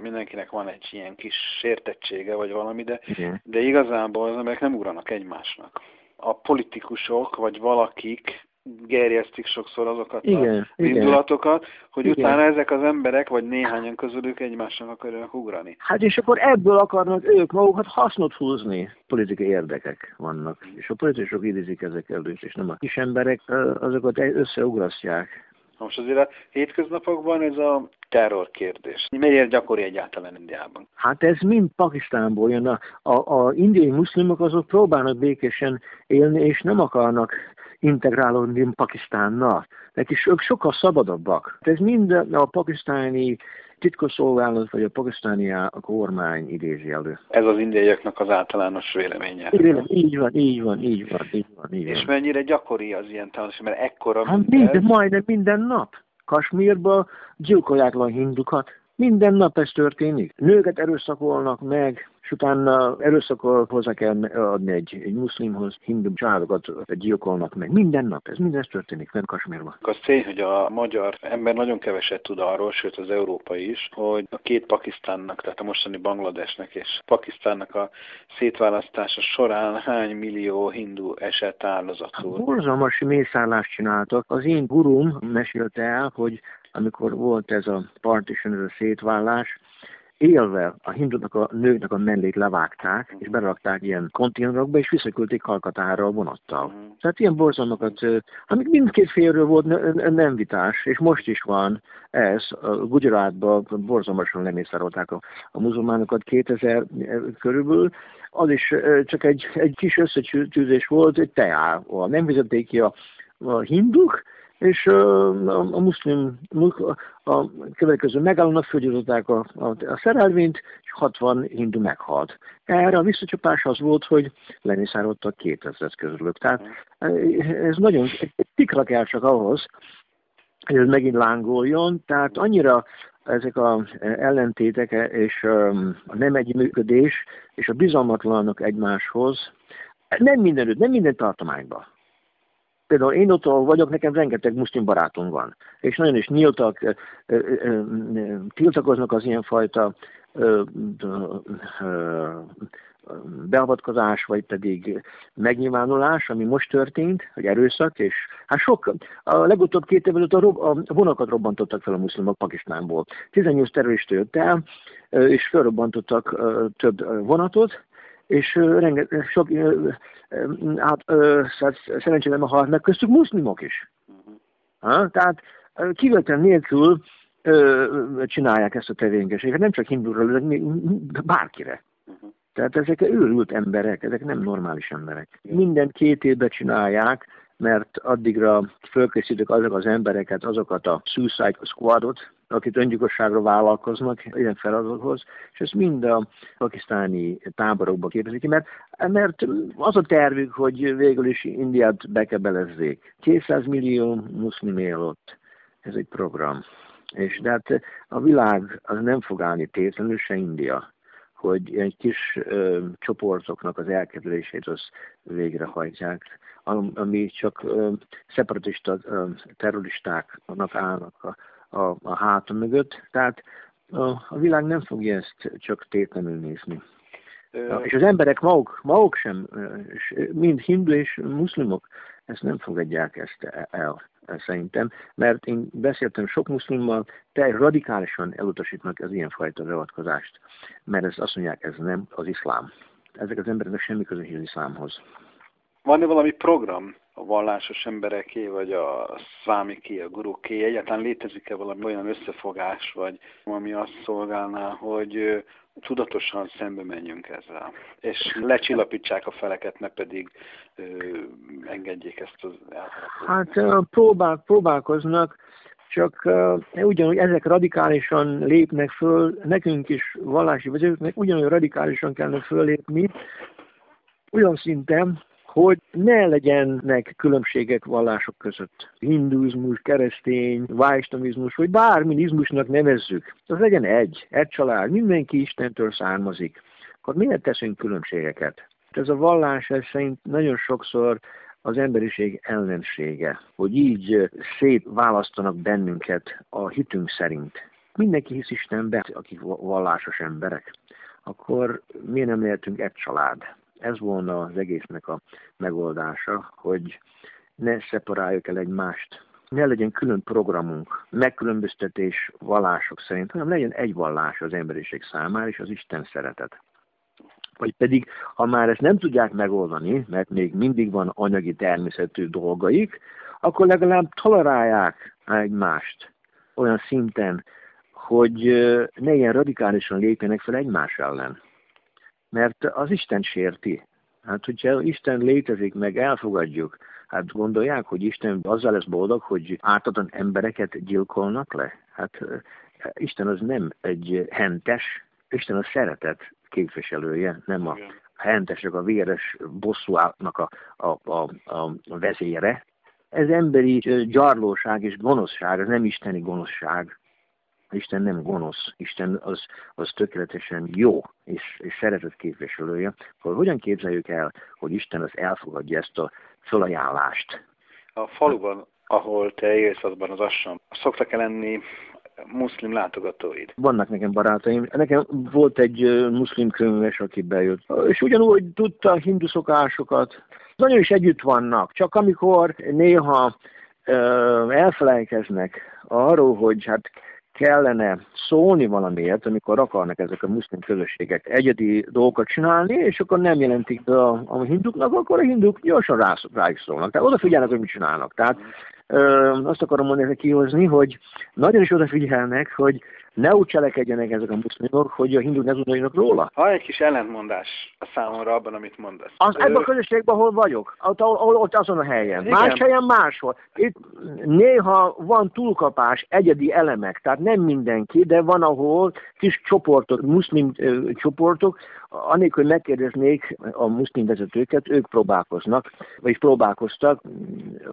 mindenkinek van egy ilyen kis sértettsége, vagy valami, de, Igen. de igazából az emberek nem ugranak egymásnak. A politikusok, vagy valakik gerjesztik sokszor azokat Igen, a igen. indulatokat, hogy Igen. utána ezek az emberek, vagy néhányan közülük egymásnak akarják ugrani. Hát és akkor ebből akarnak ők magukat hasznot húzni. Politikai érdekek vannak. És a politikusok idézik ezek előtt, és nem a kis emberek azokat összeugrasztják. Na Most azért a hétköznapokban ez a terror kérdés. Miért gyakori egyáltalán Indiában? Hát ez mind Pakisztánból jön. A, a, a indiai muszlimok azok próbálnak békésen élni, és nem akarnak integrálódni Pakisztánnal. Nekik ők sokkal szabadabbak. Ez mind a pakisztáni titkosszolgálat, vagy a pakisztáni a kormány idézi elő. Ez az indiaiaknak az általános véleménye. Igen, így van, így van, így van, így van, így És van. mennyire gyakori az ilyen támadás, mert ekkora Hát minden, majdnem minden nap. Kasmírban gyilkolják a hindukat. Minden nap ez történik. Nőket erőszakolnak meg, és utána erőszakol hozzá kell adni egy, egy muszlimhoz, hindu családokat gyilkolnak meg. Minden nap, ez minden történik fenn Kasmírban. Az tény, hogy a magyar ember nagyon keveset tud arról, sőt az európai is, hogy a két Pakisztánnak, tehát a mostani Bangladesnek és Pakisztánnak a szétválasztása során hány millió hindu esett áldozatul. Borzalmas mészállást csináltak. Az én gurum mesélte el, hogy amikor volt ez a partition, ez a szétvállás, élve a hinduknak a nőknek a mellét levágták, és berakták ilyen konténerokba, és visszaküldték Kalkatára a vonattal. Tehát ilyen borzalmakat, amik mindkét félről volt ne- nem vitás, és most is van ez. A Gujaratban borzalmasan lemészárolták a, a muzulmánokat 2000 körülbelül, az is csak egy, egy kis összecsűzés volt, egy teával. Nem vezették ki a, a hinduk, és a, a muszlim, mu- a következő megállónak fölgyújtották a, a, a szerelvényt, és 60 hindu meghalt. Erre a visszacsapás az volt, hogy lemészároltak 2000 közülük. Tehát ez nagyon, egy tikra kell csak ahhoz, hogy ez megint lángoljon, tehát annyira ezek a ellentétek és a nem együttműködés és a bizalmatlanok egymáshoz, nem mindenütt, nem minden tartományban. Például én ott ahol vagyok, nekem rengeteg muszlim barátom van, és nagyon is nyíltak, tiltakoznak az ilyenfajta beavatkozás, vagy pedig megnyilvánulás, ami most történt, hogy erőszak, és hát sok, a legutóbb két évvel a, rob, a vonakat robbantottak fel a muszlimok Pakisztánból. 18 terrorista jött el, és felrobbantottak több vonatot, és rengeteg, sok, hát, szóval szerencsére nem halt meg köztük muszlimok is. Ha? Tehát kivétel nélkül csinálják ezt a tevékenységet, nem csak hindúra, de bárkire. Tehát ezek őrült emberek, ezek nem normális emberek. Minden két évben csinálják, mert addigra fölkészítik azok az embereket, azokat a Suicide Squadot, akik öngyilkosságra vállalkoznak ilyen feladathoz, és ezt mind a pakisztáni táborokba képezik ki, mert, mert az a tervük, hogy végül is Indiát bekebelezzék. 200 millió muszlim él ott. Ez egy program. És de hát a világ az nem fog állni tétlenül, se India hogy ilyen kis ö, csoportoknak az elkerülését az végrehajtják, am- ami csak ö, szeparatista ö, terroristáknak állnak a, a, a háta mögött. Tehát a, a világ nem fogja ezt csak tétlenül nézni. Ö, És az emberek maguk, maguk sem, mind hindu és muszlimok, ezt nem fogadják ezt el, szerintem, mert én beszéltem sok muszlimmal, te radikálisan elutasítnak az ilyenfajta beavatkozást, mert ezt azt mondják, ez nem az iszlám. Ezek az embereknek semmi közük az iszlámhoz. Van-e valami program a vallásos embereké, vagy a szvámiké, a guruké? Egyáltalán létezik-e valami olyan összefogás, vagy ami azt szolgálná, hogy tudatosan szembe menjünk ezzel, és lecsillapítsák a feleket, ne pedig ö, engedjék ezt az elharapót. Hát próbál, próbálkoznak, csak uh, ugyanúgy ezek radikálisan lépnek föl, nekünk is vallási vezetőknek ugyanúgy radikálisan kellene föllépni, olyan szinten, hogy ne legyenek különbségek vallások között. Hinduizmus, keresztény, vájstamizmus, vagy bármi izmusnak nevezzük. Az legyen egy, egy család, mindenki Istentől származik. Akkor miért teszünk különbségeket? Ez a vallás ez szerint nagyon sokszor az emberiség ellensége, hogy így szétválasztanak bennünket a hitünk szerint. Mindenki hisz Istenbe, akik vallásos emberek. Akkor miért nem lehetünk egy család? Ez volna az egésznek a megoldása, hogy ne szeparáljuk el egymást. Ne legyen külön programunk, megkülönböztetés vallások szerint, hanem legyen egy vallás az emberiség számára, és az Isten szeretet. Vagy pedig, ha már ezt nem tudják megoldani, mert még mindig van anyagi természetű dolgaik, akkor legalább tolerálják egymást olyan szinten, hogy ne ilyen radikálisan lépjenek fel egymás ellen mert az Isten sérti. Hát, hogyha Isten létezik, meg elfogadjuk, hát gondolják, hogy Isten azzal lesz boldog, hogy ártatlan embereket gyilkolnak le? Hát Isten az nem egy hentes, Isten a szeretet képviselője, nem a hentesek, a véres bosszúáknak a, a, a, a vezére. Ez emberi gyarlóság és gonoszság, ez nem isteni gonoszság. Isten nem gonosz, Isten az, az tökéletesen jó, és, és szeretet képviselője, akkor hogyan képzeljük el, hogy Isten az elfogadja ezt a felajánlást? A faluban, ahol te élsz, azban az assam, szoktak -e lenni muszlim látogatóid? Vannak nekem barátaim. Nekem volt egy muszlim könyves, aki bejött. És ugyanúgy tudta a hindu szokásokat. Nagyon is együtt vannak, csak amikor néha uh, elfelejkeznek arról, hogy hát kellene szólni valamiért, amikor akarnak ezek a muszlim közösségek egyedi dolgokat csinálni, és akkor nem jelentik be a, a hinduknak, akkor a hinduk gyorsan rá, rájuk szólnak. Tehát odafigyelnek, hogy mit csinálnak. Tehát ö, azt akarom mondani, kihozni, hogy nagyon is odafigyelnek, hogy ne úgy cselekedjenek ezek a muszlimok, hogy a hinduk ne tudjanak róla. Ha egy kis ellentmondás a számomra abban, amit mondasz. Az, ebben a közösségben, ahol vagyok, ott, ahol, ott azon a helyen. Igen. Más helyen máshol. Itt néha van túlkapás, egyedi elemek, tehát nem mindenki, de van, ahol kis csoportok, muszlim ö, csoportok, anélkül, megkérdeznék a muszlim vezetőket, ők próbálkoznak, vagyis próbálkoztak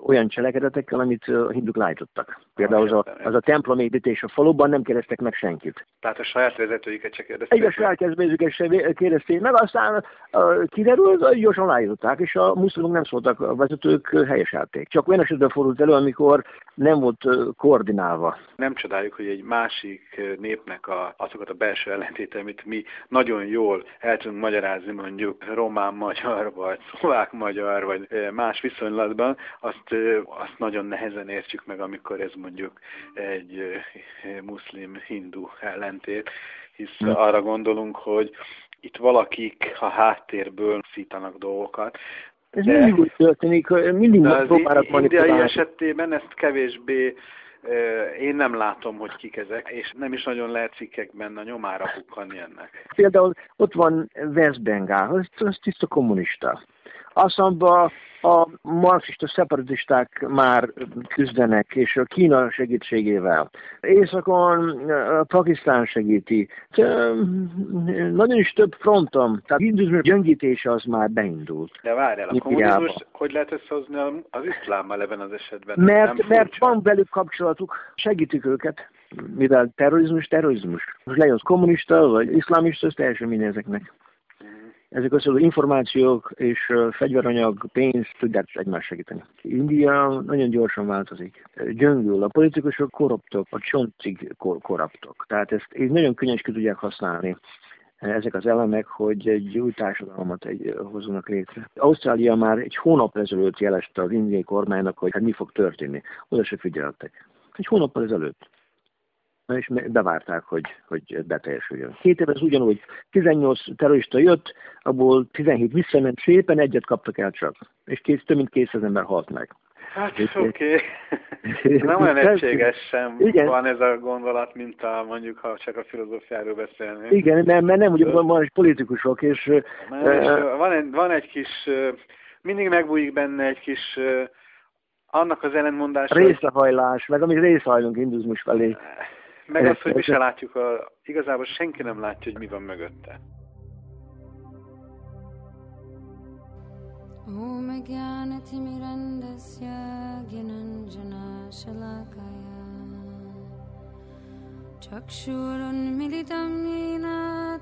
olyan cselekedetekkel, amit a hinduk lájtottak. Például az a, az a templomépítés a faluban nem kérdeztek meg senkit. Tehát a saját vezetőiket csak kérdezték. Egy a saját kezdeményezőket se kérdezték meg, aztán uh, kiderült, hogy gyorsan lájtották, és a muszlimok nem szóltak, a vezetők helyeselték. Csak olyan esetben fordult elő, amikor nem volt koordinálva. Nem csodáljuk, hogy egy másik népnek a, azokat a belső ellentéte, amit mi nagyon jól el tudunk magyarázni mondjuk román-magyar, vagy szlovák-magyar, vagy más viszonylatban, azt, azt nagyon nehezen értjük meg, amikor ez mondjuk egy eh, muszlim-hindu ellentét, hisz Hm. arra gondolunk, hogy itt valakik a háttérből szítanak dolgokat, Ez De- mindig úgy történik, mindig próbálnak indiai manipulálni. esetében ezt kevésbé én nem látom, hogy kik ezek, és nem is nagyon lehet cikkekben a nyomára bukkanni ennek. Például ott van West Bengal, az, az tiszta kommunista. Asszamba a marxista szeparatisták már küzdenek, és a Kína segítségével. Északon Pakisztán segíti. Nagyon is több fronton, tehát hinduzmus gyöngítése az már beindult. De várj el, a kommunizmus hogy lehet összehozni az iszlámmal ebben az esetben? Mert, mert van velük kapcsolatuk, segítik őket, mivel terrorizmus, terrorizmus. Most legyen az kommunista, vagy iszlámista, az teljesen minden ezeknek. Ezek az információk és fegyveranyag, pénz tudják egymást segíteni. India nagyon gyorsan változik. Gyöngül, a politikusok korruptok, a csontig kor- korruptok. Tehát ezt így nagyon könnyen ki tudják használni ezek az elemek, hogy egy új társadalmat egy, hozzanak létre. Ausztrália már egy hónap ezelőtt jelezte az indiai kormánynak, hogy hát mi fog történni. Oda se figyeltek. Egy hónappal ezelőtt. Na és bevárták, hogy, hogy beteljesüljön. Két évvel ez ugyanúgy. 18 terrorista jött, abból 17 visszament szépen, egyet kaptak el csak. És kész, több mint 200 ember halt meg. Hát oké. Nem olyan egységes sem Igen. van ez a gondolat, mint a, mondjuk, ha csak a filozófiáról beszélnénk. Igen, nem, mert nem, ugye van, van is politikusok, és Mert és, van, egy, van egy kis, ö, mindig megbújik benne egy kis, annak az ellentmondása, részrehajlás, meg amit részhajlunk hinduzmus felé. meg az, hogy mi se látjuk, a, igazából senki nem látja, hogy mi van mögötte. ॐ ज्ञानतिमिरन्दस्य ज्ञानञ्जनाशलाकया चक्षुरुन्मिलितं येन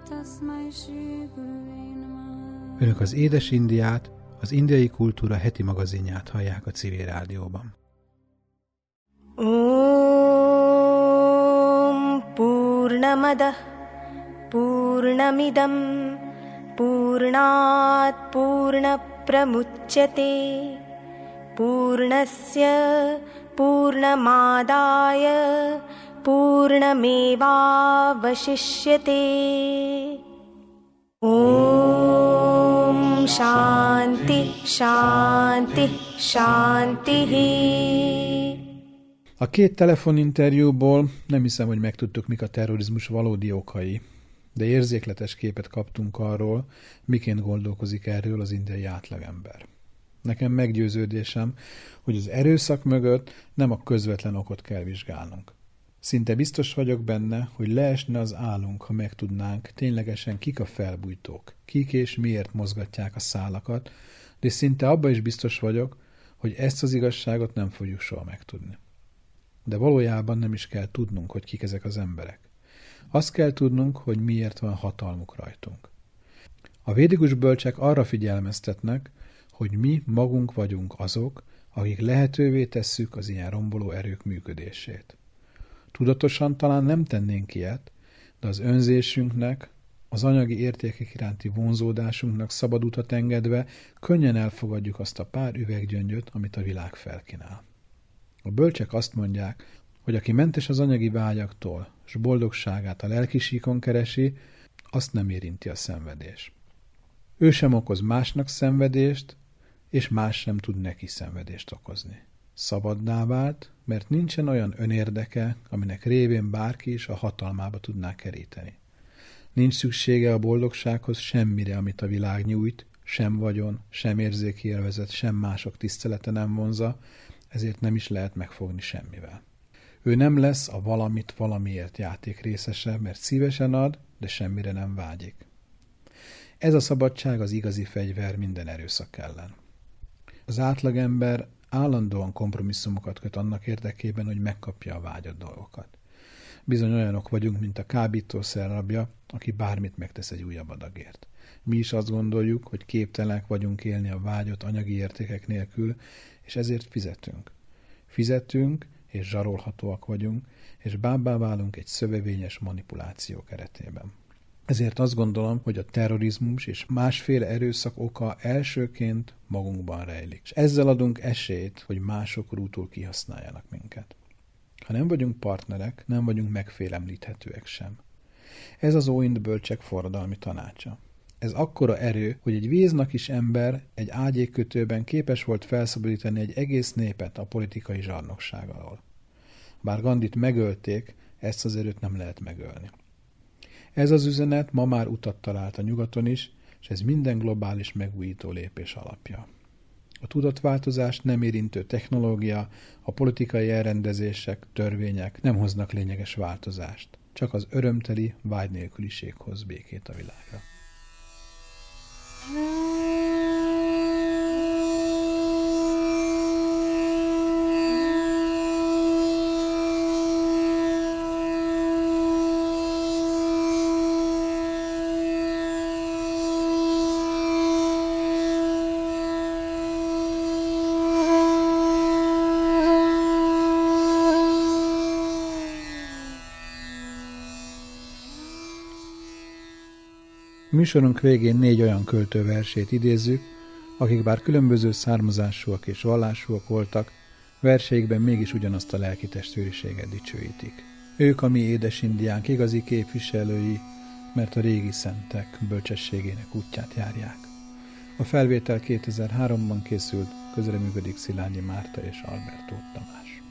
तस्मै श्रीगुरुवे नमः Önök az Édes Indiát, az indiai kultúra heti magazinját hallják a civil rádióban. पूर्णमदः पूर्णमिदं पूर्णात् पूर्णप्रमुच्यते। पूर्णस्य पूर्णमादाय पूर्णमेवावशिष्यते। ॐ शान्ति शान्ति शान्तिः A két telefoninterjúból nem hiszem, hogy megtudtuk, mik a terrorizmus valódi okai, de érzékletes képet kaptunk arról, miként gondolkozik erről az indiai átlagember. Nekem meggyőződésem, hogy az erőszak mögött nem a közvetlen okot kell vizsgálnunk. Szinte biztos vagyok benne, hogy leesne az állunk, ha megtudnánk ténylegesen kik a felbújtók, kik és miért mozgatják a szálakat, de szinte abba is biztos vagyok, hogy ezt az igazságot nem fogjuk soha megtudni. De valójában nem is kell tudnunk, hogy kik ezek az emberek. Azt kell tudnunk, hogy miért van hatalmuk rajtunk. A védikus bölcsek arra figyelmeztetnek, hogy mi magunk vagyunk azok, akik lehetővé tesszük az ilyen romboló erők működését. Tudatosan talán nem tennénk ilyet, de az önzésünknek, az anyagi értékek iránti vonzódásunknak szabad utat engedve könnyen elfogadjuk azt a pár üveggyöngyöt, amit a világ felkínál. A bölcsek azt mondják, hogy aki mentes az anyagi vágyaktól, és boldogságát a lelki síkon keresi, azt nem érinti a szenvedés. Ő sem okoz másnak szenvedést, és más sem tud neki szenvedést okozni. Szabaddá vált, mert nincsen olyan önérdeke, aminek révén bárki is a hatalmába tudná keríteni. Nincs szüksége a boldogsághoz semmire, amit a világ nyújt, sem vagyon, sem érzéki élvezet, sem mások tisztelete nem vonza, ezért nem is lehet megfogni semmivel. Ő nem lesz a valamit valamiért játék részese, mert szívesen ad, de semmire nem vágyik. Ez a szabadság az igazi fegyver minden erőszak ellen. Az átlagember állandóan kompromisszumokat köt annak érdekében, hogy megkapja a vágyott dolgokat. Bizony olyanok vagyunk, mint a kábítószer rabja, aki bármit megtesz egy újabb adagért. Mi is azt gondoljuk, hogy képtelenek vagyunk élni a vágyott anyagi értékek nélkül, és ezért fizetünk. Fizetünk, és zsarolhatóak vagyunk, és bábbá válunk egy szövevényes manipuláció keretében. Ezért azt gondolom, hogy a terrorizmus és másféle erőszak oka elsőként magunkban rejlik. És ezzel adunk esélyt, hogy mások rútul kihasználjanak minket. Ha nem vagyunk partnerek, nem vagyunk megfélemlíthetőek sem. Ez az Óind bölcsek forradalmi tanácsa. Ez akkora erő, hogy egy víznak is ember egy ágyékötőben képes volt felszabadítani egy egész népet a politikai zsarnokság alól. Bár Gandit megölték, ezt az erőt nem lehet megölni. Ez az üzenet ma már utat talált a nyugaton is, és ez minden globális megújító lépés alapja. A tudatváltozást nem érintő technológia, a politikai elrendezések, törvények nem hoznak lényeges változást. Csak az örömteli vágy nélküliség hoz békét a világra. Hum. Műsorunk végén négy olyan költőversét idézzük, akik bár különböző származásúak és vallásúak voltak, verseikben mégis ugyanazt a lelki testvériséget dicsőítik. Ők a mi édes indiánk igazi képviselői, mert a régi szentek bölcsességének útját járják. A felvétel 2003-ban készült, közreműködik Szilágyi Márta és Alberto Tamás.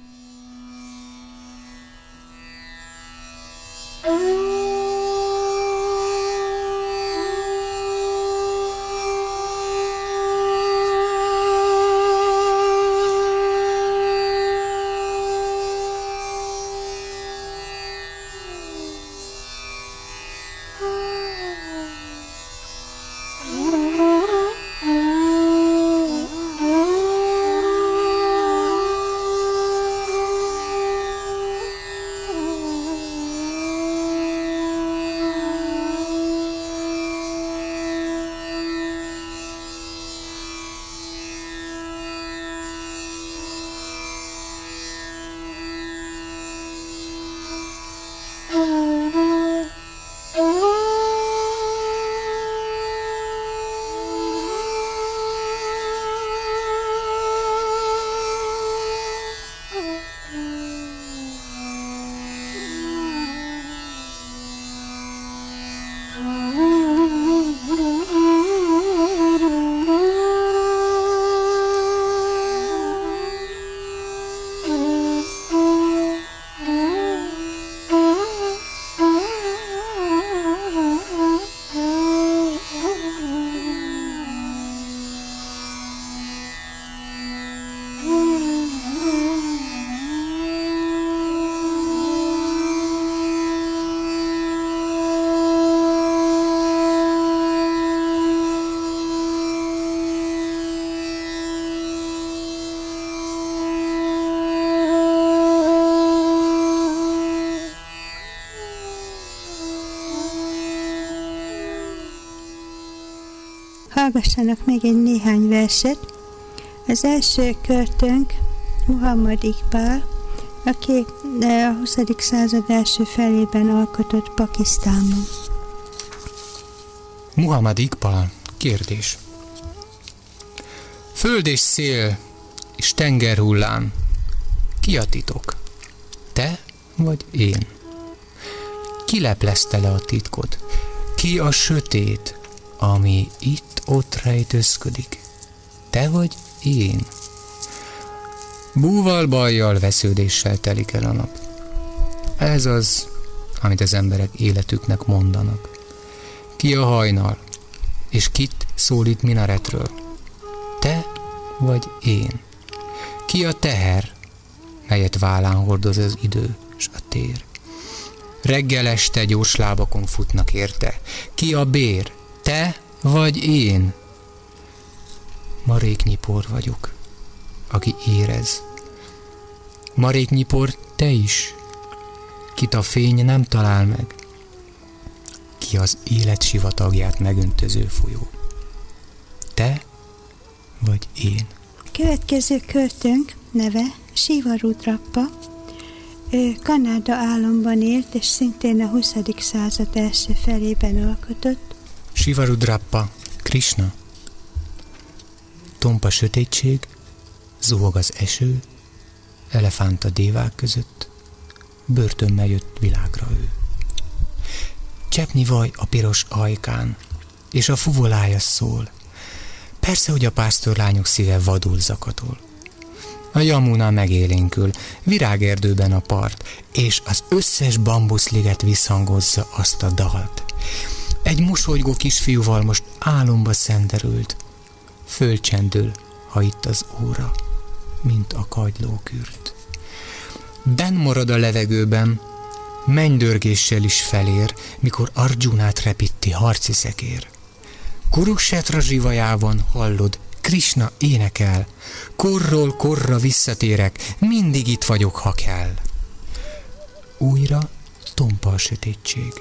Hallgassanak meg egy néhány verset. Az első költőnk Muhammad Iqbal, aki a 20. század első felében alkotott Pakisztánban. Muhammad Iqbal, kérdés. Föld és szél és tengerhullám, ki a titok? Te vagy én? Ki leplezte le a titkot? Ki a sötét, ami itt-ott rejtőzködik? Te vagy én? Búval, bajjal, vesződéssel telik el a nap. Ez az, amit az emberek életüknek mondanak. Ki a hajnal, és kit szólít minaretről? Te vagy én? Ki a teher, melyet vállán hordoz az idő és a tér? Reggel este gyors lábakon futnak érte. Ki a bér? Te vagy én? Maréknyipor vagyok, aki érez. Maréknyipor te is, kit a fény nem talál meg, ki az élet sivatagját megöntöző folyó. Te vagy én. Következő költőnk neve Siva Rudrappa. Ő Kanada államban élt, és szintén a 20. század első felében alkotott. Siva Rudrappa, Krishna. Tompa sötétség, zuhog az eső, elefánt a dévák között, börtönbe jött világra ő. Csepni vaj a piros ajkán, és a fuvolája szól. Persze, hogy a pásztorlányok szíve vadul zakatol. A jamuna megélénkül, virágerdőben a part, és az összes bambuszliget visszhangozza azt a dalt. Egy mosolygó kisfiúval most álomba szenderült. Fölcsendül, ha itt az óra, mint a kagylókürt. Ben marad a levegőben, mennydörgéssel is felér, mikor Arjunát repitti harci szekér. Kuruksetra zsivajában hallod, Krishna énekel, korról korra visszatérek, mindig itt vagyok, ha kell. Újra tompa a sötétség,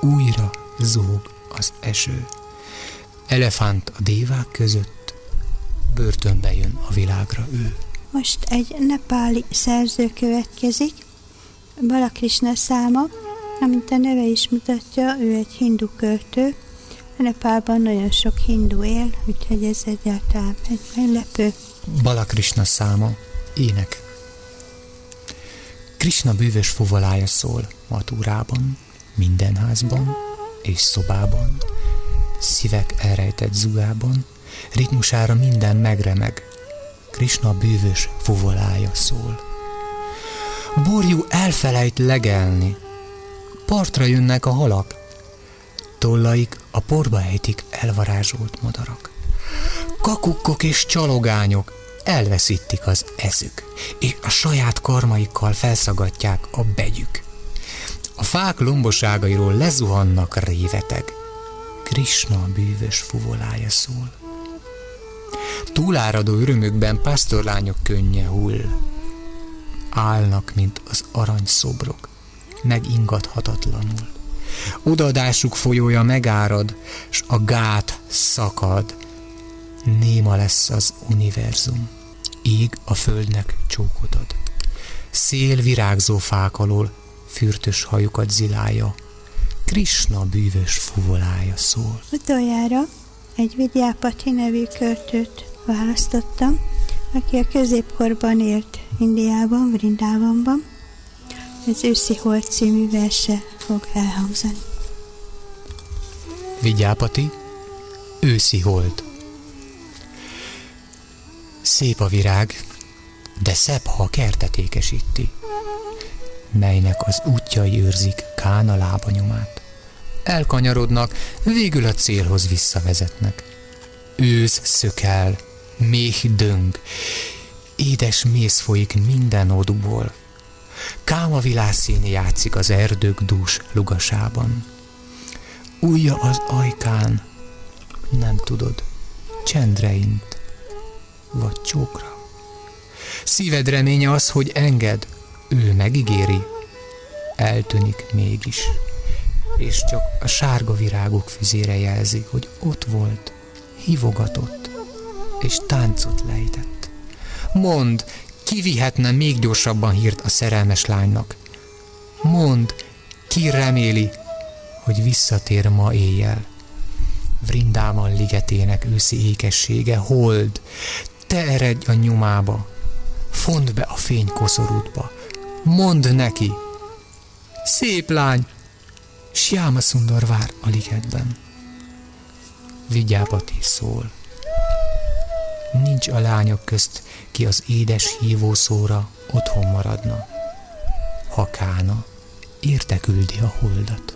újra zúg az eső. Elefánt a dévák között, börtönbe jön a világra ő. Most egy nepáli szerző következik, Balakrishna száma, amint a neve is mutatja, ő egy hindu költő. A Nepálban nagyon sok hindu él, úgyhogy ez egyáltalán egy meglepő. Balakrishna száma, ének. Krishna bűvös fuvolája szól matúrában, minden házban és szobában, szívek elrejtett zugában, ritmusára minden megremeg, Krishna bűvös fuvolája szól. Borjú elfelejt legelni, partra jönnek a halak, tollaik a porba ejtik elvarázsolt madarak. Kakukkok és csalogányok elveszítik az eszük, és a saját karmaikkal felszagatják a begyük. A fák lomboságairól lezuhannak réveteg. Krishna bűvös fuvolája szól. Túláradó örömükben pásztorlányok könnye hull. Állnak, mint az aranyszobrok, megingathatatlanul. Odaadásuk folyója megárad, s a gát szakad. Néma lesz az univerzum, íg a földnek csókot ad. Szél virágzó fák alól fürtös hajukat zilálja, Krishna bűvös fuvolája szól. Utoljára egy Vidyápati nevű költőt választottam, aki a középkorban élt Indiában, Vrindávamban. Az őszi holt című verse fog elhangzani. Vigyápati, őszi hold. Szép a virág, de szebb, ha a kertet ékesíti, melynek az útjai őrzik Kána lábanyomát. Elkanyarodnak, végül a célhoz visszavezetnek. Ősz szökel, méh döng, édes mész folyik minden odúból. Káma világszíni játszik az erdők dús lugasában. Újja az ajkán, nem tudod, csendre int, vagy csókra. Szíved reménye az, hogy enged, ő megígéri, eltűnik mégis, és csak a sárga virágok füzére jelzi, hogy ott volt, hívogatott, és táncot lejtett. Mond, ki vihetne még gyorsabban hírt a szerelmes lánynak? Mond, ki reméli, hogy visszatér ma éjjel? Vrindában ligetének őszi ékessége, hold, te eredj a nyomába, fond be a fény koszorútba, Mondd neki! Szép lány! Siáma Szundor vár a ligetben. Vigyápati szól. Nincs a lányok közt, ki az édes hívószóra otthon maradna. Ha kána, érte küldi a holdat.